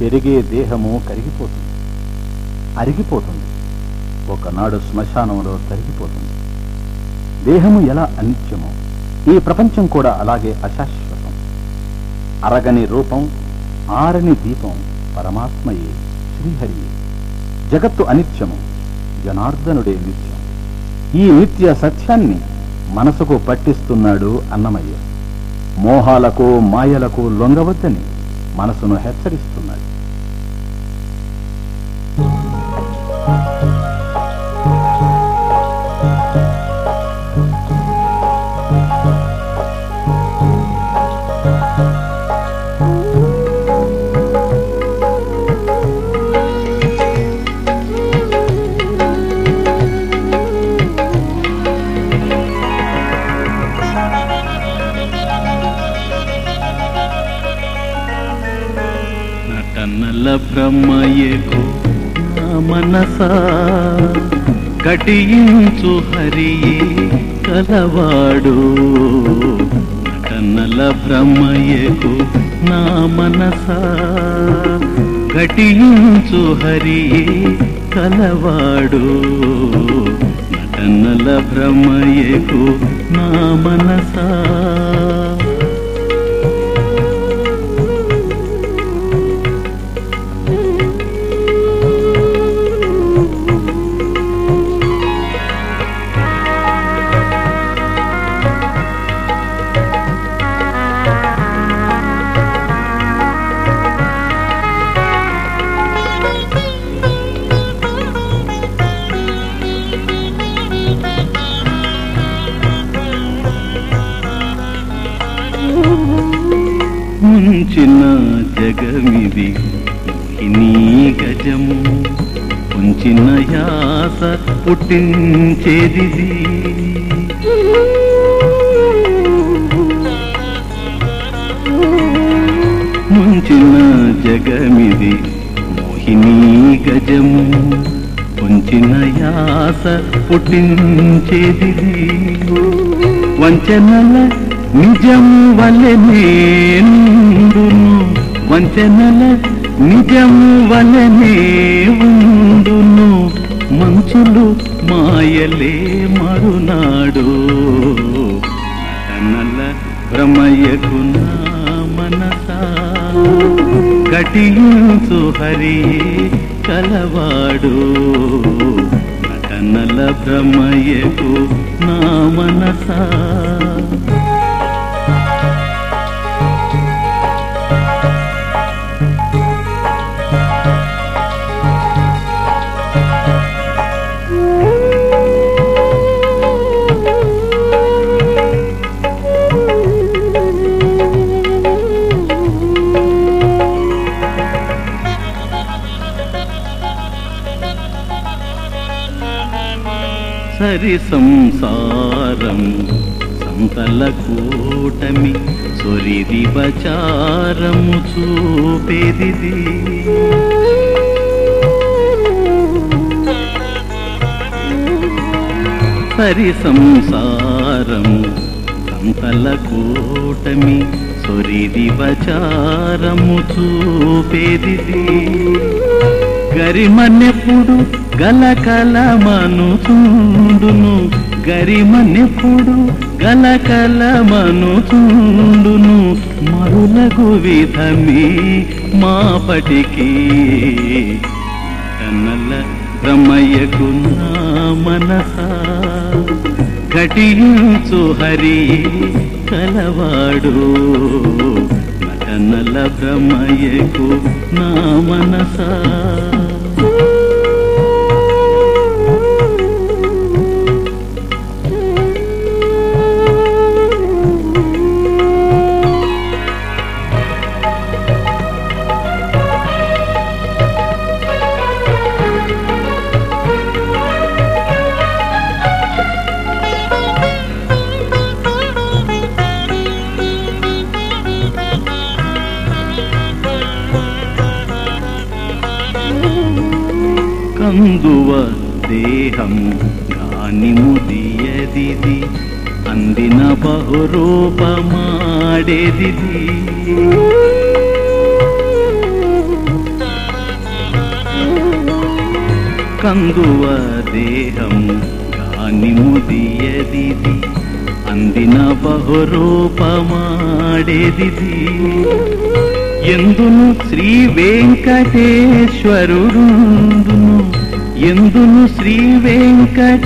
పెరిగే దేహము కరిగిపోతుంది. అరిగిపోతుంది. ఒకనాడు శ్మశానంలో తరిగిపోతుంది. దేహము ఎలా అనిత్యమో ఈ ప్రపంచం కూడా అలాగే అశాశ్వతం. అరగని రూపం ఆరని దీపం పరమాత్మయే శ్రీహరియే. జగత్తు అనిత్యము జనార్దనుడే నిత్యం. ఈ నిత్య సత్యాన్ని మనసుకు పట్టిస్తున్నాడు అన్నమయ్య. మోహాలకు మాయలకు లొంగవద్దని మనసును హెచ్చరిస్తున్నాడు. నటనల బ్రహ్మయ్యకు నా మనసా. కటియించు హరియే కలవాడు. నటనల బ్రహ్మయ్యకు నా మనసా. కటియించు హరియే కలవాడు. నటనల బ్రహ్మయ్యకు నా మనసా. చిన్న జగమిది నీ గజము ఉంచిన యాస పుట్టించేది ముంచిన జగమిది మోహినీ గజము ఉంచిన యాస పుట్టించేది వంచనల నిజము వలె నేనుండును. వంచనల నిజము వలనే ఉండును మంచులు మాయలే మరునాడు. నల్ల భ్రమయకు మనసా. కటించు హరి కలవాడు. నటనల భ్రమయకు నా మనసా. హరి సంసారం. సంతల కూటమి సొరిది బచారము చూపేది హరి సంసారం సంతల కూటమి సొరిది బచారము చూపేది గరిమన్నెప్పుడు గలకల మనుచుండును గరిమన్నెప్పుడు గలకల మనుచుండును మరులగు విధమే మాపటికి కన్నల బ్రహ్మయ్యకు నా మనసా కటించు హరి కలవాడు. నటనల బ్రహ్మయ్యకు నా మనసా అందువ దేహము గాని ముదియదిది అందిన బహురూపమాడేది కందువ దేహము గాని ముదియదిది అందిన బహురూపమాడేది ఎందును శ్రీ వెంకటేశ్వరుడు ఎందును శ్రీ వెంకటేశ్వరుడును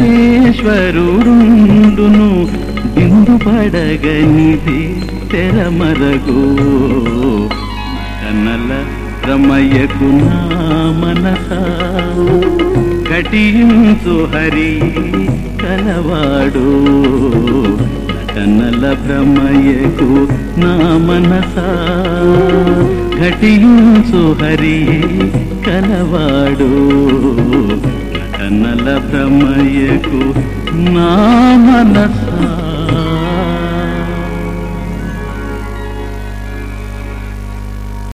ఇందు పడగనిది తెరమరగో కన్నల రమయ్యకు నా మనస? కటించు హరి కలవాడు. కన్నల భ్రమయ్యకు నా మనస? ఘటించు హరి కలవాడు. కన్నల నా మనసా.